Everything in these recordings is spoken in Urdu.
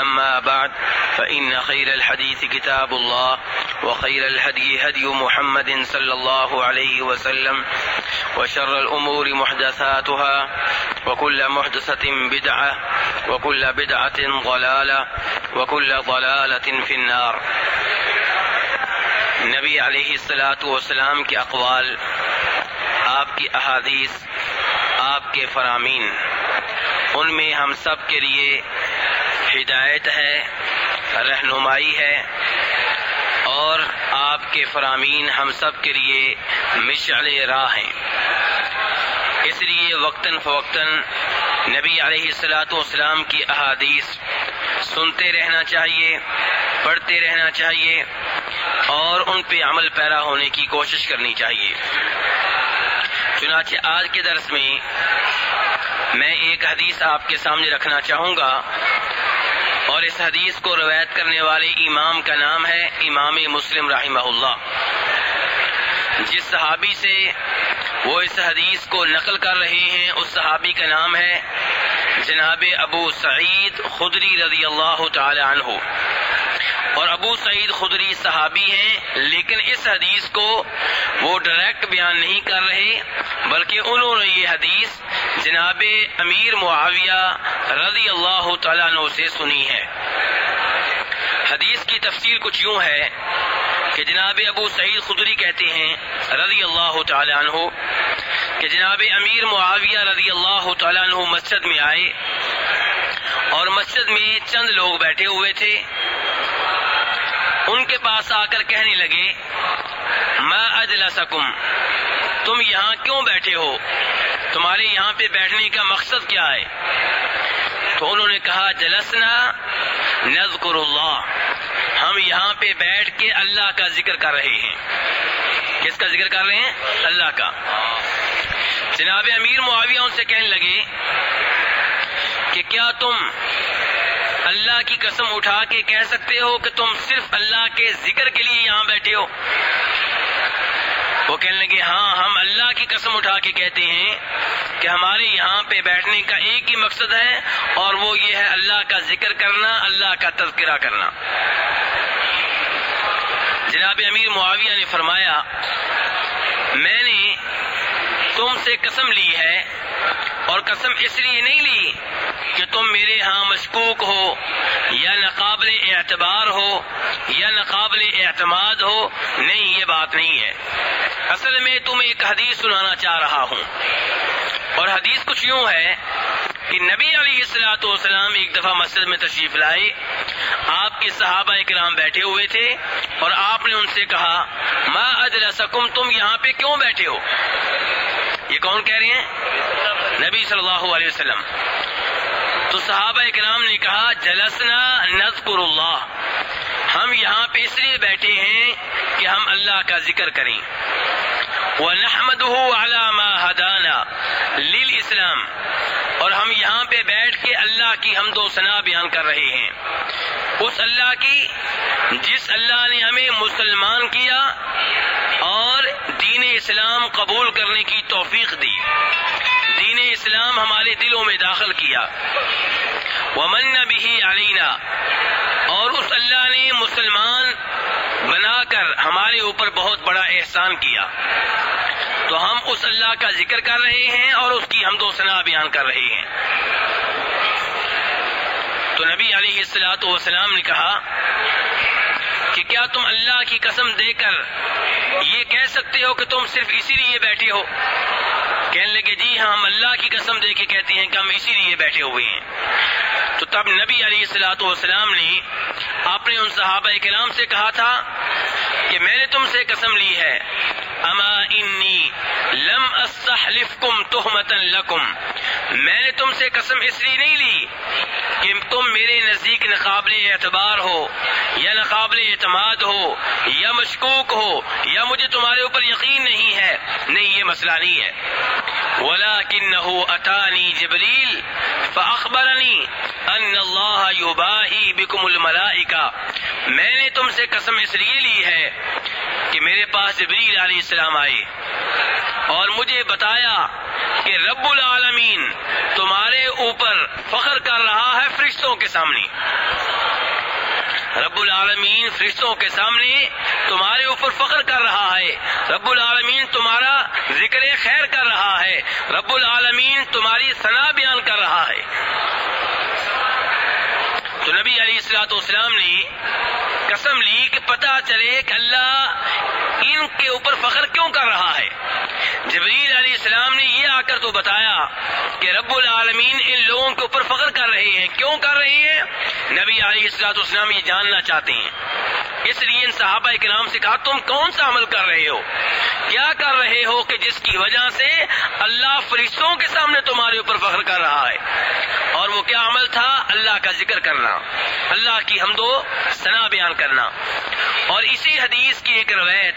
أما بعد، فإن خير الحديث كتاب الله، وخير الهدي هدي محمد صلى الله عليه وسلم، وشر الأمور محدثاتها، وكل محدثة بدعة، وكل بدعة ضلالة، وكل ضلالة في النار. نبی علیہ السلاۃ والسلام کے اقوال، آپ کی احادیث، آپ کے فرامین، ان میں ہم سب کے لیے ہدایت ہے، رہنمائی ہے اور آپ کے فرامین ہم سب کے لیے مشعل راہ ہیں۔ اس لیے وقتاً فوقتاً نبی علیہ السلاۃ والسلام کی احادیث سنتے رہنا چاہیے، پڑھتے رہنا چاہیے اور ان پہ عمل پیرا ہونے کی کوشش کرنی چاہیے۔ چنانچہ آج کے درس میں میں ایک حدیث آپ کے سامنے رکھنا چاہوں گا۔ اور اس حدیث کو روایت کرنے والے امام کا نام ہے امام مسلم رحمہ اللہ۔ جس صحابی سے وہ اس حدیث کو نقل کر رہے ہیں، اس صحابی کا نام ہے جناب ابو سعید خدری رضی اللہ تعالی عنہ۔ اور ابو سعید خدری صحابی ہیں، لیکن اس حدیث کو وہ ڈائریکٹ بیان نہیں کر رہے، بلکہ انہوں نے یہ حدیث جناب امیر معاویہ رضی اللہ تعالیٰ عنہ سے سنی ہے۔ حدیث کی تفصیل کچھ یوں ہے کہ جناب ابو سعید خدری کہتے ہیں، رضی اللہ تعالیٰ عنہ، کہ جناب امیر معاویہ رضی اللہ تعالیٰ عنہ مسجد میں آئے اور مسجد میں چند لوگ بیٹھے ہوئے تھے۔ ان کے پاس آ کر کہنے لگے میں اجلسکم، تم یہاں کیوں بیٹھے ہو؟ تمہارے یہاں پہ بیٹھنے کا مقصد کیا ہے? تو انہوں نے کہا، جلسنا نذکر اللہ ہم یہاں پہ بیٹھ کے اللہ کا ذکر کر رہے ہیں. کس کا ذکر کر رہے ہیں؟ اللہ کا. جناب امیر معاویہ ان سے کہنے لگے کہ کیا تم اللہ کی قسم اٹھا کے کہہ سکتے ہو کہ تم صرف اللہ کے ذکر کے لیے یہاں بیٹھے ہو۔ وہ کہنے لگے ہاں ہم اللہ کی قسم اٹھا کے کہتے ہیں کہ ہمارے یہاں پہ بیٹھنے کا ایک ہی مقصد ہے اور وہ یہ ہے اللہ کا ذکر کرنا، اللہ کا تذکرہ کرنا۔ جناب امیر معاویہ نے فرمایا، میں نے تم سے قسم لی ہے قسم اس لیے نہیں لی کہ تم میرے ہاں مشکوک ہو، یا ناقابل اعتبار ہو، یا ناقابل اعتماد ہو۔ نہیں، یہ بات نہیں ہے۔ اصل میں تم ایک حدیث سنانا چاہ رہا ہوں۔ اور حدیث کچھ یوں ہے کہ نبی علیہ السلاۃ والسلام ایک دفعہ مسجد میں تشریف لائے۔ آپ کے صحابہ کرام بیٹھے ہوئے تھے اور آپ نے ان سے کہا، ما اجلسکم تم یہاں پہ کیوں بیٹھے ہو؟ یہ کون کہہ رہے ہیں؟ نبی صلی اللہ علیہ وسلم۔ تو صحابہ کرام نے کہا، جلسنا نذکر اللہ۔ ہم یہاں پہ اس لیے بیٹھے ہیں کہ ہم اللہ کا ذکر کریں۔ وَنَحْمَدُهُ عَلَى مَا هَدَانَا لِلْإِسْلام۔ اور ہم یہاں پہ بیٹھ کے اللہ کی حمد و ثنا بیان کر رہے ہیں۔ اس اللہ کی، جس اللہ نے ہمیں مسلمان کیا دین اسلام قبول کرنے کی توفیق دی۔ دین اسلام ہمارے دلوں میں داخل کیا۔ ومن به علینا اور اس اللہ نے مسلمان بنا کر ہمارے اوپر بہت بڑا احسان کیا۔ تو ہم اس اللہ کا ذکر کر رہے ہیں اور اس کی حمد و ثنا بیان کر رہے ہیں۔ تو نبی علیہ السلاۃ والسلام نے کہا کہ کیا تم اللہ کی قسم دے کر یہ کہہ سکتے ہو کہ تم صرف اسی لیے بیٹھے ہو؟ کہنے لگے جی ہاں ہم اللہ کی قسم دے کے کہتے ہیں کہ ہم اسی لیے بیٹھے ہوئے ہیں۔ تو تب نبی علیہ السلاۃ والسلام نے اپنے ان صحابہ کرام سے کہا تھا کہ میں نے تم سے قسم لی ہے۔ اما انی لم استحلفکم تہمتا لکم، میں نے تم سے قسم اس لیے نہیں لی کہ تم میرے نزدیک نقابل اعتبار ہو، یا نقابل اعتماد ہو، یا مشکوک ہو، یا مجھے تمہارے اوپر یقین نہیں ہے۔ نہیں، یہ مسئلہ نہیں ہے۔ ولكنه اتاني جبريل فاخبرني ان الله يباهي بكم الملائكه میں نے تم سے قسم اس لیے لی ہے کہ میرے پاس جبریل علیہ السلام آئے اور مجھے بتایا کہ رب العالمین تمہارے اوپر فخر کر رہا ہے فرشتوں کے سامنے۔ رب العالمین فرشتوں کے سامنے تمہارے اوپر فخر کر رہا ہے۔ رب العالمین تمہارا ذکر خیر کر رہا ہے۔ رب العالمین تمہاری ثنا بیان کر رہا ہے۔ تو نبی علیہ السلاۃ والسلام نے قسم لی کہ پتا چلے کہ اللہ ان کے اوپر فخر کیوں کر رہا ہے۔ جبریل علیہ السلام نے یہ آ کر تو بتایا کہ رب العالمین ان لوگوں کے اوپر فخر کر رہے ہیں۔ کیوں کر رہے ہیں؟ نبی علیہ السلاط اسلام یہ جاننا چاہتے ہیں۔ اس لیے ان صحابہ کے نام سے کہا، تم کون سا عمل کر رہے ہو؟ کیا کر رہے ہو کہ جس کی وجہ سے اللہ فرشتوں کے سامنے تمہارے اوپر فخر کر رہا ہے؟ اور وہ کیا عمل تھا؟ اللہ کا ذکر کرنا، اللہ کی حمد و ثنا بیان کرنا۔ اور اسی حدیث کی ایک روایت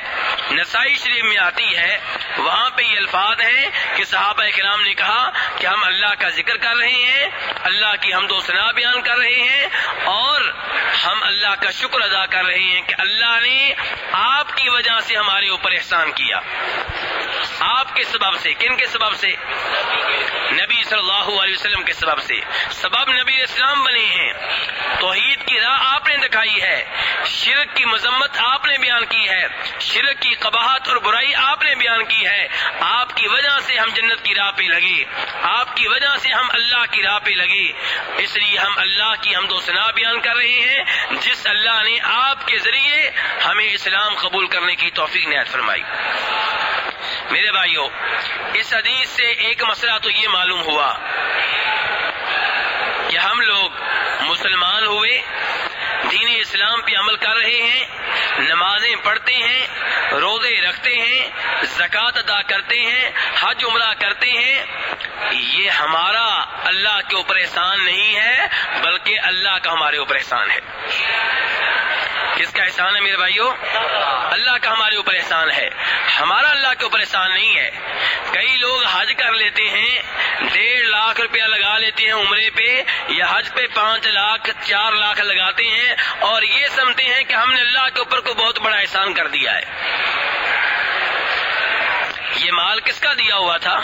نسائی شریف میں آتی ہے، وہاں پہ یہ الفاظ ہیں کہ صحابہ کرام نے کہا کہ ہم اللہ کا ذکر کر رہے ہیں، اللہ کی حمد و ثنا بیان کر رہے ہیں اور ہم اللہ کا شکر ادا کر رہے ہیں۔ کہ اللہ نے آپ کی وجہ سے ہمارے اوپر احسان کیا۔ آپ کے سبب سے، کن کے سبب سے؟ نبی صلی اللہ علیہ وسلم کے سبب سے۔ سبب نبی اسلام بنے ہیں۔ توحید کی راہ آپ نے دکھائی ہے۔ شرک کی مذمت آپ نے بیان کی ہے۔ شرک کی قباحت اور برائی آپ نے بیان کی ہے۔ آپ کی وجہ سے ہم جنت کی راہ پہ لگے۔ آپ کی وجہ سے ہم اللہ کی راہ پہ لگے۔ اس لیے ہم اللہ کی ہم دو سنا بیان کر رہے ہیں۔ جس اللہ نے آپ کے ذریعے ہمیں اسلام قبول کرنے کی توفیق نہایت فرمائی۔ میرے بھائیوں اس حدیث سے ایک مسئلہ تو یہ معلوم ہوا کہ ہم لوگ مسلمان ہوئے، دین اسلام پہ عمل کر رہے ہیں، نمازیں پڑھتے ہیں، روزے رکھتے ہیں، زکوٰۃ ادا کرتے ہیں، حج عمرہ کرتے ہیں، یہ ہمارا اللہ کے اوپر احسان نہیں ہے، بلکہ اللہ کا ہمارے اوپر احسان ہے۔ کس کا احسان ہے میرے بھائیوں اللہ کا ہمارے اوپر احسان ہے۔ ہمارا اللہ کے اوپر احسان نہیں ہے۔ کئی لوگ حج کر لیتے ہیں، ڈیڑھ لاکھ روپیہ لگا لیتے ہیں عمرے پہ، یا حج پہ پانچ لاکھ، چار لاکھ لگاتے ہیں اور یہ سمجھتے ہیں کہ ہم نے اللہ کے اوپر کو بہت بڑا احسان کر دیا ہے۔ یہ مال کس کا دیا ہوا تھا؟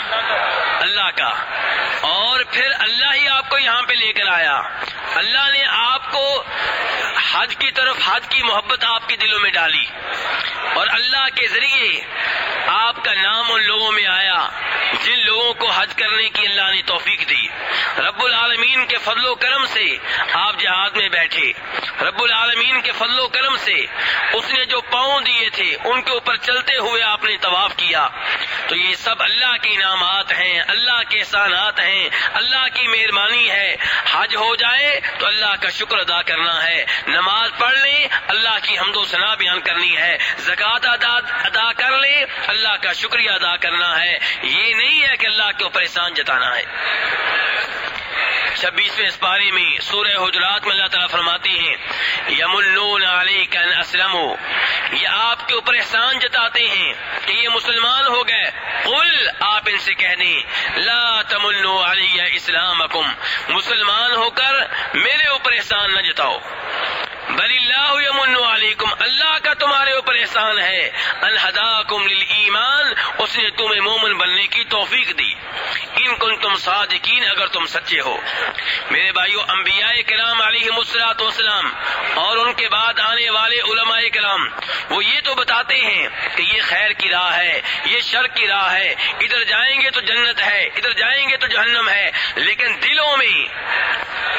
اللہ کا۔ اور پھر اللہ ہی آپ کو یہاں پہ لے کر آیا۔ اللہ نے آپ کو حج کی طرف، حج کی محبت آپ کے دلوں میں ڈالی۔ اور اللہ کے ذریعے آپ کا نام ان لوگوں میں آیا، جن لوگوں کو حج کرنے کی اللہ نے توفیق دی۔ رب العالمین کے فضل و کرم سے آپ جہاز میں بیٹھے۔ رب العالمین کے فضل و کرم سے اس نے جو پاؤں دیے تھے، ان کے اوپر چلتے ہوئے آپ نے طواف کیا۔ تو یہ سب اللہ کے انعامات ہیں، اللہ کے احسانات ہیں، اللہ کی مہربانی ہے۔ حج ہو جائے تو اللہ کا شکر ادا کرنا ہے۔ نماز پڑھ لیں، اللہ کی حمد و ثنا بیان کرنی ہے۔ زکوٰۃ ادا ادا کر لیں، اللہ کا شکریہ ادا کرنا ہے۔ یہ نہیں ہے کہ اللہ کے اوپر احسان جتانا ہے۔ چھبیسویں اس پارے میں سورہ حجرات میں اللہ تعالیٰ فرماتے ہیں، یمنون علیک ان اسلمو، یہ آپ کے اوپر احسان جتاتے ہیں کہ یہ مسلمان ہو گئے۔ قل، آپ ان سے کہہ دیں، لا تمنو علی اسلامکم، مسلمان ہو کر میرے اوپر احسان نہ جتاؤ۔ بل اللہ یمن علیکم، اللہ کا تمہارے اوپر احسان ہے۔ الحداکم للایمان، اس نے تمہیں مومن بننے کی توفیق دی۔ ان کن تم صادقین اگر تم سچے ہو۔ میرے بھائیو، انبیاء کرام علیہ مسلاط وسلام اور ان کے بعد آنے والے علماء کرام، وہ یہ تو بتاتے ہیں کہ یہ خیر کی راہ ہے، یہ شر کی راہ ہے۔ ادھر جائیں گے تو جنت ہے، ادھر جائیں گے تو جہنم ہے، لیکن دلوں میں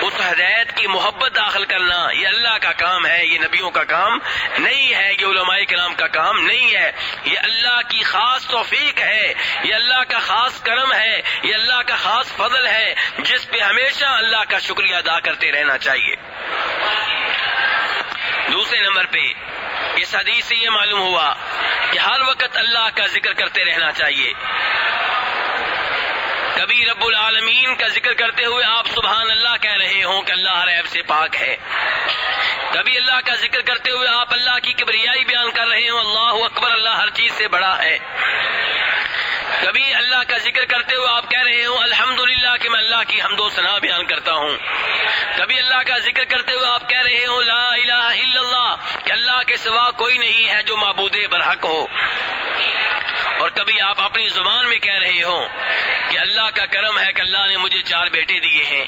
اس ہدایت کی محبت داخل کرنا یہ اللہ کا کام ہے، یہ نبیوں کا کام نہیں ہے، یہ علماء کرام کا کام نہیں ہے۔ یہ اللہ کی خاص توفیق ہے، یہ اللہ کا خاص کرم ہے، یہ اللہ کا خاص فضل ہے، جس پہ ہمیشہ اللہ کا شکریہ ادا کرتے رہنا چاہیے۔ دوسرے نمبر پہ، اس حدیث سے یہ معلوم ہوا کہ ہر وقت اللہ کا ذکر کرتے رہنا چاہیے۔ کبھی رب العالمین کا ذکر کرتے ہوئے آپ سبحان اللہ کہہ رہے ہوں کہ اللہ ریب سے پاک ہے۔ کبھی اللہ کا ذکر کرتے ہوئے آپ اللہ کی کبریائی بیان کر رہے ہوں، اللہ اکبر، اللہ ہر چیز سے بڑا ہے۔ کبھی اللہ کا ذکر کرتے ہوئے آپ کہہ رہے ہوں الحمد کہ میں اللہ کی حمد و ثنا بیان کرتا ہوں۔ کبھی اللہ کا ذکر کرتے ہوئے آپ کہہ رہے ہوں، لا الہ الا اللہ، کہ اللہ کے سوا کوئی نہیں ہے جو معبود برحق ہو۔ اور کبھی آپ اپنی زبان میں کہہ رہے ہوں کہ اللہ کا کرم ہے کہ اللہ نے مجھے چار بیٹے دیے ہیں۔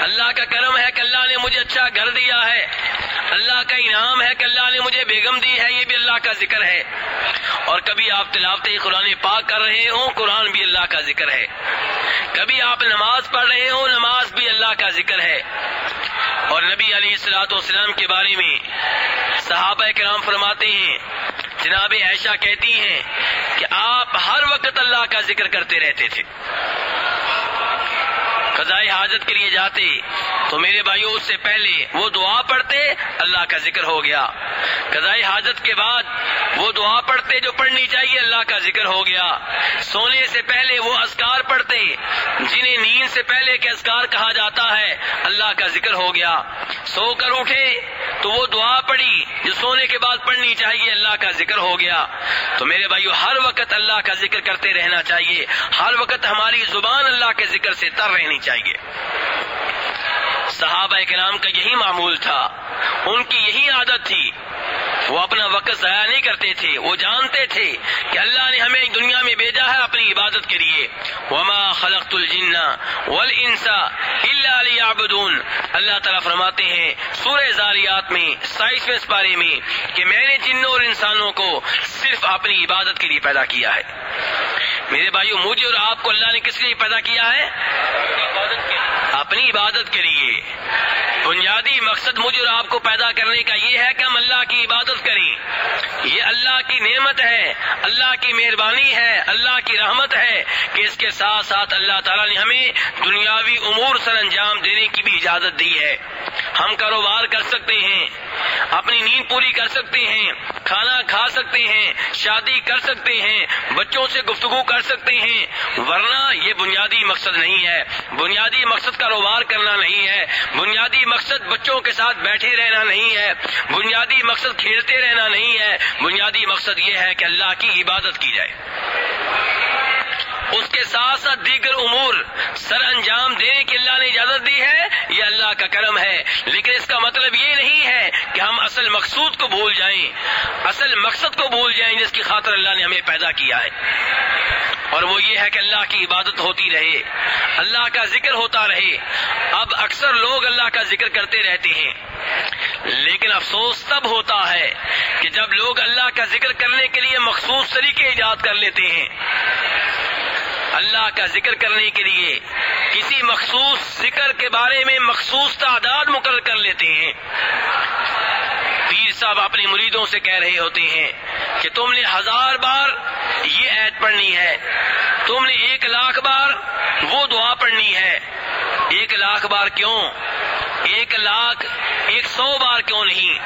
اللہ کا کرم ہے کہ اللہ نے مجھے اچھا گھر دیا ہے۔ اللہ کا انعام ہے کہ اللہ نے مجھے بیگم دی ہے، یہ بھی اللہ کا ذکر ہے۔ اور کبھی آپ تلاوت قرآن پاک کر رہے ہوں، قرآن بھی اللہ کا ذکر ہے۔ کبھی آپ نماز پڑھ رہے ہوں، نماز بھی اللہ کا ذکر ہے۔ اور نبی علی السلاۃ والسلام کے بارے میں صحابہ کرام فرماتے ہیں، جناب عائشہ کہتی ہیں کہ آپ ہر وقت اللہ کا ذکر کرتے رہتے تھے۔ قضائے حاجت کے لیے جاتے تو میرے بھائیوں اس سے پہلے وہ دعا پڑھتے، اللہ کا ذکر ہو گیا۔ قضائے حاجت کے بعد وہ دعا پڑھتے جو پڑھنی چاہیے، اللہ کا ذکر ہو گیا۔ سونے سے پہلے وہ اسکار پڑھتے، جنہیں نیند سے پہلے کے اسکار کہا جاتا ہے، اللہ کا ذکر ہو گیا۔ سو کر اٹھے تو وہ دعا پڑھی جو سونے کے بعد پڑھنی چاہیے، اللہ کا ذکر ہو گیا۔ تو میرے بھائیو، ہر وقت اللہ کا ذکر کرتے رہنا چاہیے۔ ہر وقت ہماری زبان اللہ کے ذکر سے تر رہنی چاہیے۔ صحابہ کرام کا یہی معمول تھا۔ ان کی یہی عادت تھی۔ وہ اپنا وقت ضائع نہیں کرتے تھے، وہ جانتے تھے کہ اللہ نے ہمیں دنیا میں بھیجا ہے اپنی عبادت کے لیے۔ وما خلقت الجن والانس الا ليعبدون۔ اللہ تعالیٰ فرماتے ہیں سورہ زاریات میں سائسویں پارے میں کہ میں نے جنوں اور انسانوں کو صرف اپنی عبادت کے لیے پیدا کیا ہے۔ میرے بھائیو، مجھے اور آپ کو اللہ نے کس لیے پیدا کیا ہے؟ اپنی عبادت کے لیے۔ بنیادی مقصد مجھے اور آپ کو پیدا کرنے کا یہ ہے کہ ہم اللہ کی عبادت کریں۔ یہ اللہ کی نعمت ہے، اللہ کی مہربانی ہے، اللہ کی رحمت ہے کہ اس کے ساتھ ساتھ اللہ تعالیٰ نے ہمیں دنیاوی امور سر انجام دینے کی بھی اجازت دی ہے۔ ہم کاروبار کر سکتے ہیں، اپنی نیند پوری کر سکتے ہیں، کھانا کھا سکتے ہیں، شادی کر سکتے ہیں، بچوں سے گفتگو کر سکتے ہیں، ورنہ یہ بنیادی مقصد نہیں ہے۔ بنیادی مقصد کاروبار کرنا نہیں ہے۔ بنیادی مقصد بچوں کے ساتھ بیٹھے رہنا نہیں ہے۔ بنیادی مقصد کھیلتے رہنا نہیں ہے۔ بنیادی مقصد یہ ہے کہ اللہ کی عبادت کی جائے۔ اس کے ساتھ ساتھ دیگر امور سر انجام دینے اللہ کا کرم ہے۔ لیکن اس کا مطلب یہ نہیں ہے کہ ہم اصل مقصود کو بھول جائیں۔ اصل مقصد کو بھول جائیں جس کی خاطر اللہ نے ہمیں پیدا کیا ہے۔ اور وہ یہ ہے کہ اللہ کی عبادت ہوتی رہے۔ اللہ کا ذکر ہوتا رہے۔ اب اکثر لوگ اللہ کا ذکر کرتے رہتے ہیں۔ لیکن افسوس تب ہوتا ہے کہ جب لوگ اللہ کا ذکر کرنے کے لیے مخصوص طریقے ایجاد کر لیتے ہیں۔ اللہ کا ذکر کرنے کے لیے کسی مخصوص ذکر کے بارے میں مخصوص تعداد مقرر کر لیتے ہیں۔ پیر صاحب اپنی مریدوں سے کہہ رہے ہوتے ہیں کہ تم نے ہزار بار یہ عید پڑھنی ہے، تم نے ایک لاکھ بار وہ دعا پڑھنی ہے۔ ایک لاکھ بار کیوں؟ ایک لاکھ ایک سو بار کیوں نہیں؟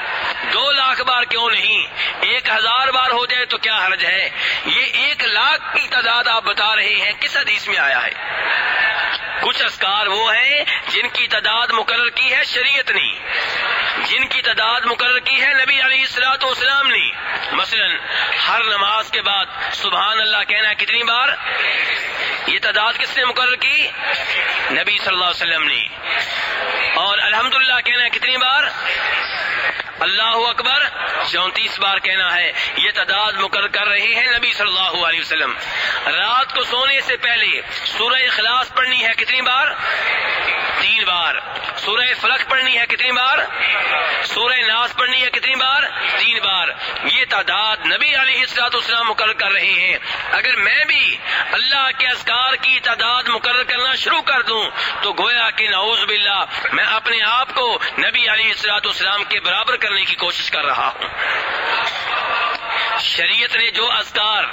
دو لاکھ بار کیوں نہیں؟ ایک ہزار بار ہو جائے تو کیا حرج ہے؟ یہ ایک لاکھ کی تعداد آپ بتا رہے ہیں، کس حدیث میں آیا ہے؟ کچھ اسکار وہ ہیں جن کی تعداد مقرر کی ہے شریعت نے۔ جن کی تعداد مقرر کی ہے نبی علی السلاط اسلام نے۔ مثلا ہر نماز کے بعد سبحان اللہ کہنا ہے کتنی بار؟ یہ تعداد کس نے مقرر کی؟ نبی صلی اللہ علیہ وسلم نے۔ اور الحمدللہ کہنا ہے کتنی بار؟ اللہ اکبر، چونتیس بار کہنا ہے۔ یہ تعداد مقرر کر رہے ہیں نبی صلی اللہ علیہ وسلم۔ رات کو سونے سے پہلے سورہ اخلاص پڑھنی ہے کتنی بار؟ تین بار۔ سورہ فلق پڑھنی ہے کتنی بار؟ نماز پڑھنی ہے کتنی بار؟ تین بار۔ یہ تعداد نبی علیہ السلاط اسلام مقرر کر رہے ہیں۔ اگر میں بھی اللہ کے اذکار کی تعداد مقرر کرنا شروع کر دوں، تو گویا کہ نعوذ باللہ، میں اپنے آپ کو نبی علیہ السلاط اسلام کے برابر کرنے کی کوشش کر رہا ہوں۔ شریعت نے جو اذکار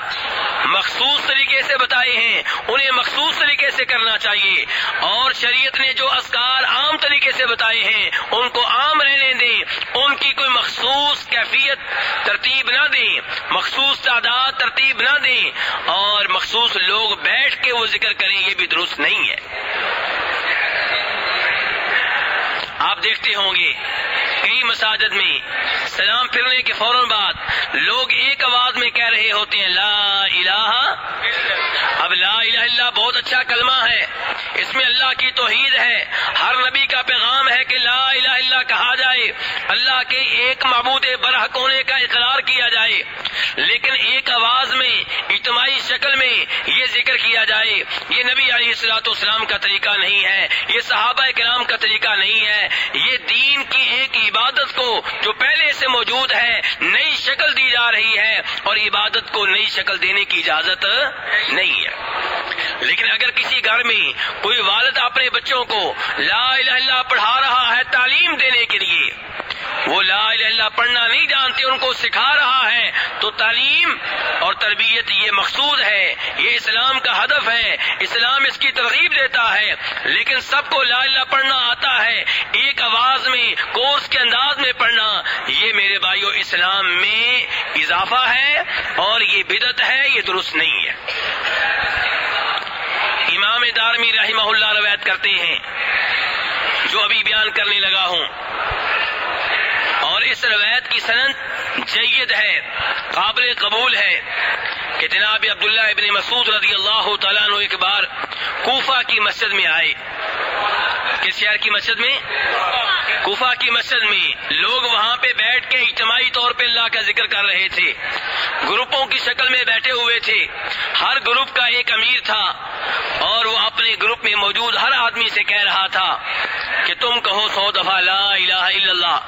مخصوص طریقے سے بتائے ہیں، انہیں مخصوص طریقے سے کرنا چاہیے۔ اور شریعت نے جو اذکار عام طریقے سے بتائے ہیں، ان کو عام رہنے دیں، ان کی کوئی مخصوص کیفیت ترتیب نہ دیں، مخصوص تعداد ترتیب نہ دیں، اور مخصوص لوگ بیٹھ کے وہ ذکر کریں، یہ بھی درست نہیں ہے۔ آپ دیکھتے ہوں گے۔ کئی مساجد میں سلام پھرنے کے فوراً بعد لوگ ایک آواز میں کہہ رہے ہوتے ہیں، لا الہ اب لا الہ اللہ بہت اچھا کلمہ ہے۔ اس میں اللہ کی توحید ہے۔ ہر نبی کا پیغام ہے کہ لا الہ اللہ کہا جائے۔ اللہ کے ایک معبود برحق ہونے کا اقرار کیا جائے۔ لیکن ایک آواز میں اجتماعی شکل میں یہ ذکر کیا جائے یہ نبی علیہ السلاۃ والسلام کا طریقہ نہیں ہے، یہ صحابہ کرام کا طریقہ نہیں ہے، یہ دین کی ایک عبادت کو جو پہلے سے موجود ہے، نئی شکل دی جا رہی ہے اور عبادت کو نئی شکل دینے کی اجازت نہیں ہے۔ لیکن اگر کسی گھر میں کوئی والد اپنے بچوں کو لا الہ اللہ پڑھا رہا ہے تعلیم دینے کے لیے وہ لا الہ اللہ پڑھنا نہیں جانتے، ان کو سکھا رہا ہے۔ تو تعلیم اور تربیت یہ مقصود ہے، یہ اسلام کا ہدف ہے۔ اسلام اس کی ترغیب دیتا ہے۔ لیکن سب کو لا الہ پڑھنا آتا ہے۔ ایک آواز میں، کورس کے انداز میں پڑھنا، یہ میرے بھائیو، اسلام میں اضافہ ہے اور یہ بدت ہے، یہ درست نہیں ہے۔ امام دارمی رحمہ اللہ روایت کرتے ہیں، جو ابھی بیان کرنے لگا ہوں۔ اس روایت کی صنعت جید ہے، قابل قبول ہے کہ جناب عبداللہ ابن مسعود رضی اللہ تعالیٰ عنہ ایک بار کوفہ کی مسجد میں آئے۔ کس شہر کی مسجد میں؟ کوفہ کی مسجد میں۔ لوگ وہاں پہ بیٹھ کے اجتماعی طور پہ اللہ کا ذکر کر رہے تھے۔ گروپوں کی شکل میں بیٹھے ہوئے تھے۔ ہر گروپ کا ایک امیر تھا اور وہ اپنے گروپ میں موجود ہر آدمی سے کہہ رہا تھا کہ تم کہو سو دفعہ لا الہ الا اللہ،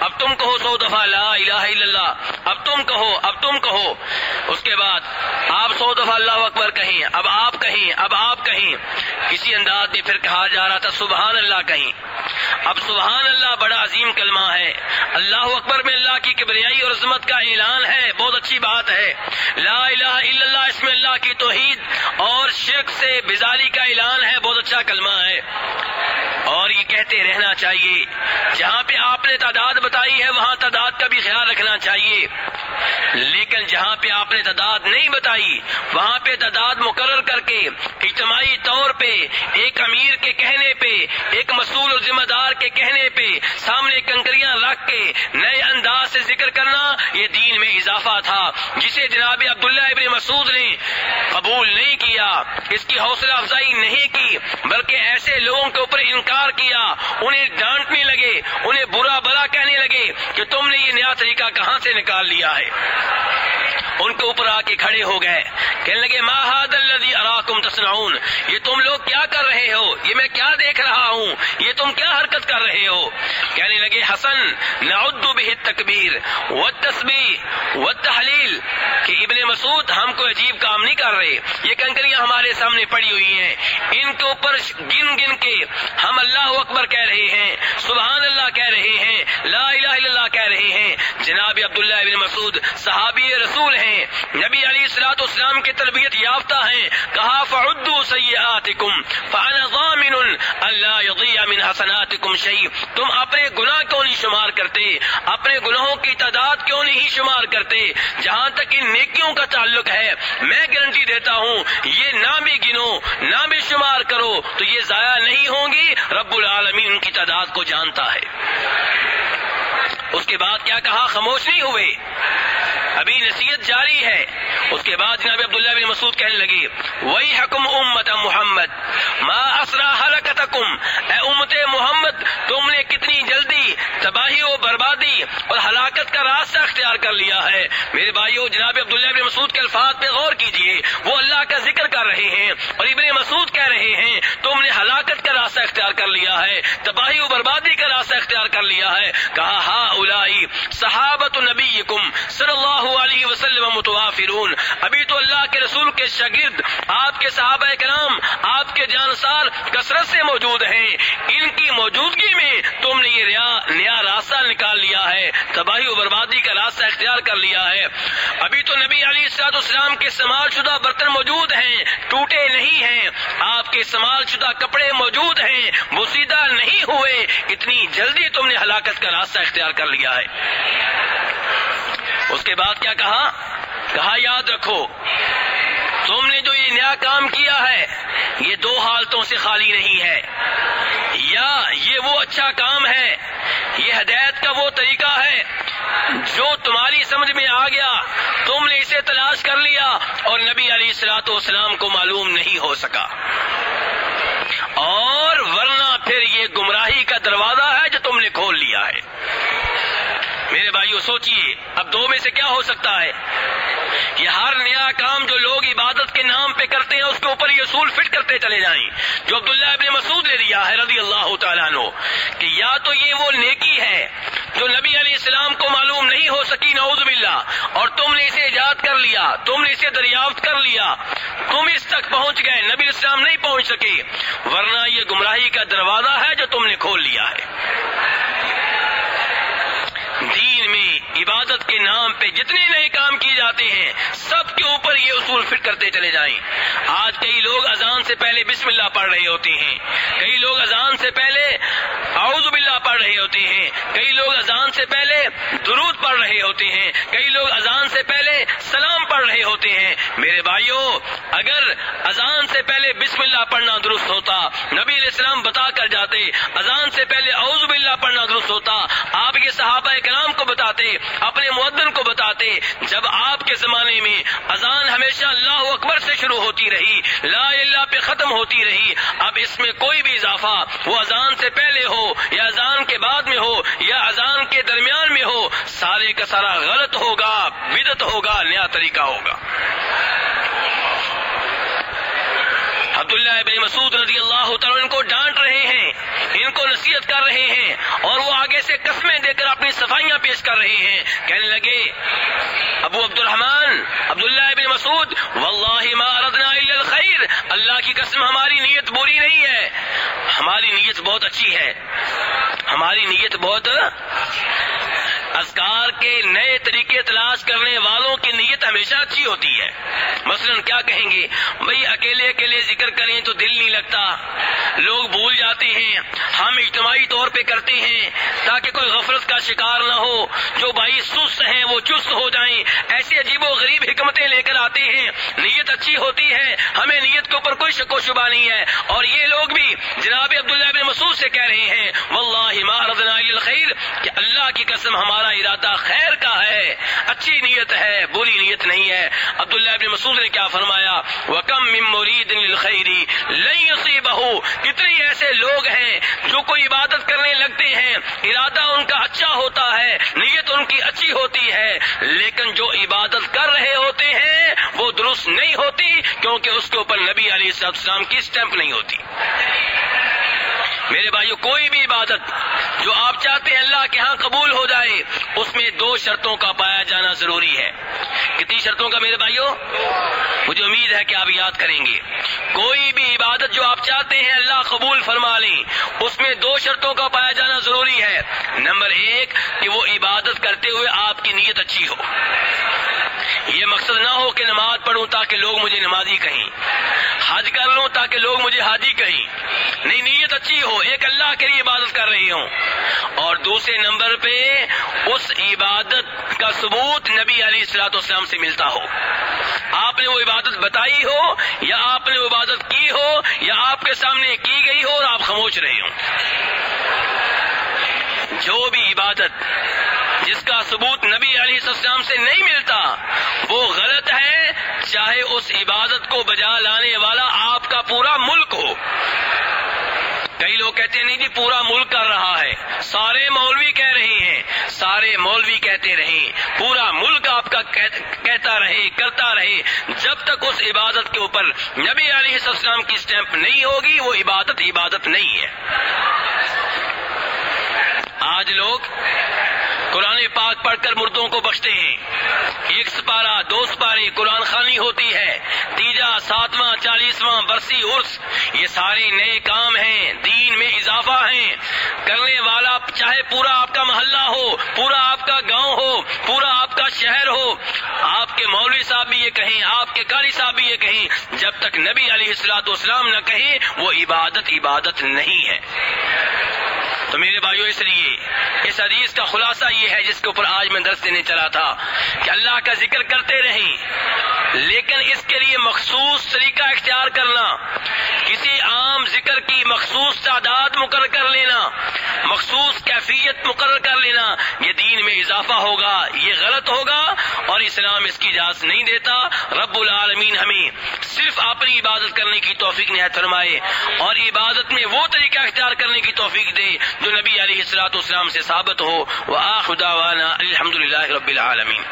اب تم کہو سو دفعہ لا الہ الا اللہ، اب تم کہو، اب تم کہو۔ اس کے بعد آپ سو دفعہ اللہ اکبر کہیں، اب آپ کہیں، اب آپ کہیں۔ کسی انداز میں پھر کہا جا رہا تھا، سبحان اللہ کہیں۔ اب سبحان اللہ بڑا عظیم کلمہ ہے۔ اللہ اکبر میں اللہ کی کبریائی اور عظمت کا اعلان ہے، بہت اچھی بات ہے۔ لا الہ الا اللہ، اس میں اللہ کی توحید اور شرک سے بزاری کا اعلان ہے، بہت اچھا کلمہ ہے۔ اور یہ کہتے رہنا چاہیے۔ جہاں پہ آپ نے تعداد بتائی ہے، وہاں تعداد کا بھی خیال رکھنا چاہیے۔ لیکن جہاں پہ آپ نے تعداد نہیں بتائی، وہاں پہ تعداد مقرر کر کے، اجتماعی طور پہ، ایک امیر کے کہنے پہ، ایک مسئول اور ذمہ دار کے کہنے پہ، سامنے کنکریاں رکھ کے نئے انداز سے ذکر کرنا یہ دین میں اضافہ تھا، جسے جناب عبداللہ ابن مسعود نے قبول نہیں کیا۔ اس کی حوصلہ افزائی نہیں کی، بلکہ ایسے لوگوں کے اوپر انکار کیا، انہیں ڈانٹنے لگے، انہیں برا بلا کہنے لگے کہ یہ نیا طریقہ کہاں سے نکال لیا ہے؟ ان کے اوپر آ کے کھڑے ہو گئے۔ کہنے لگے ماہد الذي اراکم تصنعون؟ یہ تم لوگ کیا کر رہے ہو؟ یہ میں کیا دیکھ رہا ہوں؟ یہ تم کیا حرکت کر رہے ہو؟ کہنے لگے، حسن نعد به التکبیر والتسبیح والتحلیل. کہ ابن مسعود ہم کو عجیب کام نہیں کر رہے۔ یہ کنکریاں ہمارے سامنے پڑی ہوئی ہیں۔ ان کے اوپر گن گن کے ہم اللہ اکبر کہہ رہے ہیں سبحان اللہ کہہ رہے ہیں لا الہ الا اللہ کہہ رہے ہیں جناب عبداللہ ابن مسعود صحابی رسول ہیں۔ نبی علی الصلوۃ والسلام کی تربیت یافتہ ہیں۔ کہا، فعدوا سیئاتکم، فانا ضامن اللہ یضیع من حسناتکم شیء۔ تم اپنے گناہ کیوں نہیں شمار کرتے؟ اپنے گناہوں کی تعداد کیوں نہیں شمار کرتے؟ جہاں تک ان نیکیوں کا تعلق ہے، میں گارنٹی دیتا ہوں، یہ نہ بھی گنو نہ بھی شمار کرو۔ تو یہ ضائع نہیں ہوں گی، رب العالمین ان کی تعداد کو جانتا ہے۔ اس کے بعد کیا کہا؟ خاموش نہیں ہوئے۔ ابھی نصیحت جاری ہے۔ اس کے بعد جناب عبداللہ بن مسعود کہنے لگی وہی حکم امت محمد، ما اسرا حرکتکم اے امت محمد، تم نے کتنی جلدی تباہی و بربادی اور ہلاکت کا راستہ اختیار کر لیا ہے۔ میرے بھائیو، جناب عبداللہ بن مسعود کے الفاظ پہ غور کیجیے۔ وہ اللہ کا ذکر کر رہے ہیں اور ابن مسعود کہہ رہے ہیں تم نے ہلاکت کا راستہ اختیار کر لیا ہے، تباہی و بربادی کا راستہ اختیار کر لیا ہے۔ کہا ہا الائی صحابت نبی صلی اللہ علیہ وسلم متوافرون۔ ابھی تو اللہ کے رسول کے شاگرد، آپ کے صحابہ کرام، آپ کے جانسار کثرت سے موجود ہیں۔ ان کی موجودگی میں تم نے یہ نیا راستہ نکال لیا ہے، تباہی و بربادی کا راستہ اختیار کر لیا ہے۔ ابھی تو نبی علی سعد اسلام کے استعمال شدہ برتن موجود ہیں، ٹوٹے نہیں ہیں۔ آپ کے استعمال شدہ کپڑے موجود ہیں بسیدہ نہیں ہوئے۔ اتنی جلدی تم نے ہلاکت کا راستہ اختیار کر لیا ہے۔ اس کے بعد کیا کہا؟ کہا، یاد رکھو، تم نے جو یہ نیا کام کیا ہے، یہ دو حالتوں سے خالی نہیں ہے۔ یا یہ وہ اچھا کام ہے یہ ہدایت کا وہ طریقہ ہے جو تمہاری سمجھ میں آ گیا۔ تم نے اسے تلاش کر لیا اور نبی علی السلاط اسلام کو معلوم نہیں ہو سکا۔ اور ورنہ پھر یہ گمراہی کا دروازہ ہے جو تم نے کھول لیا ہے۔ میرے بھائیو، سوچئے، اب دو میں سے کیا ہو سکتا ہے؟ یہ ہر نیا کام جو لوگ عبادت کے نام پہ کرتے ہیں، اس کے اوپر یہ اصول فٹ کرتے چلے جائیں۔ جو عبداللہ ابن مسعود نے دیا ہے، رضی اللہ تعالیٰ عنہ، کہ یا تو یہ وہ نیکی ہے جو نبی علیہ السلام کو معلوم نہیں ہو سکی، نعوذ باللہ، اور تم نے اسے ایجاد کر لیا، تم نے اسے دریافت کر لیا، تم اس تک پہنچ گئے، نبی السلام نہیں پہنچ سکے۔ ورنہ یہ گمراہی کا دروازہ ہے جو تم نے کھول لیا ہے۔ عبادت کے نام پہ جتنے نئے کام کیے جاتے ہیں، سب کے اوپر یہ اصول فٹ کرتے چلے جائیں۔ آج کئی لوگ اذان سے پہلے بسم اللہ پڑھ رہے ہوتے ہیں۔ کئی لوگ اذان سے پہلے اعوذ باللہ پڑھ رہے ہوتے ہیں۔ کئی لوگ اذان سے پہلے درود پڑھ رہے ہوتے ہیں۔ کئی لوگ اذان سے پہلے سلام پڑھ رہے ہوتے ہیں۔ میرے بھائیوں، اگر اذان سے پہلے بسم اللہ پڑھنا درست ہوتا، نبی علیہ السلام بتا کر جاتے، اذان سے پہلے اعوذ باللہ پڑھنا درست ہوتا، آپ کے صحابہ کرام کو بتاتے، اپنے معدن کو بتاتے، جب آپ کے زمانے میں اذان ہمیشہ اللہ اکبر سے شروع ہوتی رہی، لا اللہ پہ ختم ہوتی رہی اب اس میں کوئی بھی اضافہ وہ اذان سے پہلے ہو یا اذان کے بعد میں ہو یا اذان کے درمیان میں ہو سارے کا سارا غلط ہوگا بدت ہوگا، نیا طریقہ ہوگا۔ عبداللہ ابن مسعود رضی اللہ تعالیٰ ان کو ڈانٹ رہے ہیں، ان کو نصیحت کر رہے ہیں اور وہ آگے سے قسمیں دے کر اپنی صفائیاں پیش کر رہے ہیں۔ کہنے لگے، ابو عبد الرحمان عبداللہ ابن مسعود، واللہ ما اللہ کی قسم، ہماری نیت بری نہیں ہے۔ ہماری نیت بہت اچھی ہے۔ ہماری نیت بہت اذکار کے نئے طریقے تلاش کرنے والوں کی نیت ہمیشہ اچھی ہوتی مثلا کیا کہیں گے؟ بھائی اکیلے اکیلے ذکر کریں تو دل نہیں لگتا۔ لوگ بھول جاتے ہیں۔ ہم اجتماعی طور پہ کرتے ہیں تاکہ کوئی غفلت کا شکار نہ ہو۔ جو بھائی سست ہیں وہ چست ہو جائیں۔ ایسی عجیب و غریب حکمتیں لے کر آتے ہیں۔ نیت اچھی ہوتی ہے۔ ہمیں نیت کے اوپر کوئی شک و شبہ نہیں ہے۔ اور یہ لوگ بھی جناب عبداللہ بن مسعود سے کہہ رہے ہیں، واللہ ما رضنا الخیر کہ اللہ کی قسم ہمارا ارادہ خیر کا ہے، اچھی نیت ہے، بری نیت نہیں ہے۔ عبداللہ بن مسعود نے کیا فرمایا؟ وکم مرید للخیری لن یصیبہ کتنے ایسے لوگ ہیں جو کوئی عبادت کرنے لگتے ہیں، ارادہ ان کا اچھا ہوتا ہے، نیت ان کی اچھی ہوتی ہے، لیکن جو عبادت کر رہے ہوتے ہیں، وہ درست نہیں ہوتی، کیونکہ اس کے اوپر نبی علی السلام کی اسٹمپ نہیں ہوتی۔ میرے بھائیو، کوئی بھی عبادت جو آپ چاہتے ہیں اللہ کے ہاں قبول ہو جائے، اس میں دو شرطوں کا پایا جانا ضروری ہے۔ کتنی شرطوں کا میرے بھائیو؟ مجھے امید ہے کہ آپ یاد کریں گے۔ کوئی بھی عبادت جو آپ چاہتے ہیں اللہ قبول فرما لیں، اس میں دو شرطوں کا پایا جانا ضروری ہے۔ نمبر ایک، کہ وہ عبادت کرتے ہوئے آپ کی نیت اچھی ہو۔ یہ مقصد نہ ہو کہ نماز پڑھوں تاکہ لوگ مجھے نمازی کہیں۔ حج کر لوں تاکہ لوگ مجھے حاجی کہیں۔ نہیں، نیت اچھی ہو، ایک اللہ کے لیے عبادت کر رہی ہوں۔ اور دوسرے نمبر پہ اس عبادت کا ثبوت نبی علی السلاط اسلام سے ملتا ہو۔ آپ نے وہ عبادت بتائی ہو، یا آپ نے وہ عبادت کی ہو، یا آپ کے سامنے کی گئی ہو اور آپ خاموش رہے ہوں۔ جو بھی عبادت جس کا ثبوت نبی علیہ السلام سے نہیں ملتا وہ غلط ہے چاہے اس عبادت کو بجا لانے والا آپ کا پورا ملک ہو۔ کئی لوگ کہتے ہیں، نہیں جی پورا ملک کر رہا ہے۔ سارے مولوی کہہ رہے ہیں، سارے مولوی کہتے رہے پورا ملک آپ کا کہتا رہے، کرتا رہے۔ جب تک اس عبادت کے اوپر نبی علیہ السلام کی سٹیمپ نہیں ہوگی، وہ عبادت عبادت نہیں ہے۔ آج لوگ قرآن پاک پڑھ کر مردوں کو بخشتے ہیں۔ ایک سپارہ، دو سپارے قرآن خانی ہوتی ہے۔ تیجا، ساتواں، چالیسواں، برسی عرس، یہ سارے نئے کام ہیں، دین میں اضافہ ہیں۔ کرنے والا چاہے پورا آپ کا محلہ ہو، پورا آپ کا گاؤں ہو، پورا آپ کا شہر ہو۔ آپ کے مولوی صاحب بھی یہ کہیں، آپ کے قاری صاحب بھی یہ کہیں۔ جب تک نبی علیہ السلاط اسلام نہ کہیں، وہ عبادت عبادت نہیں ہے۔ بھائیو اس لیے۔ اس حدیث کا خلاصہ یہ ہے جس کے اوپر آج میں درس دینے چلا تھا کہ اللہ کا ذکر کرتے رہیں، لیکن اس کے لیے مخصوص طریقہ اختیار کرنا، کسی عام ذکر کی مخصوص تعداد مقرر کر لینا مخصوص کیفیت مقرر کر لینا، یہ دین میں اضافہ ہوگا، یہ غلط ہوگا اور اسلام اس کی اجازت نہیں دیتا۔ رب العالمین ہمیں صرف اپنی عبادت کرنے کی توفیق نہایت فرمائے اور عبادت میں وہ طریقہ اختیار کرنے کی توفیق دے جو نبی علیہ السلاۃ اسلام سے ثابت ہو۔ وہ خدا الحمد للہ رب العالمین۔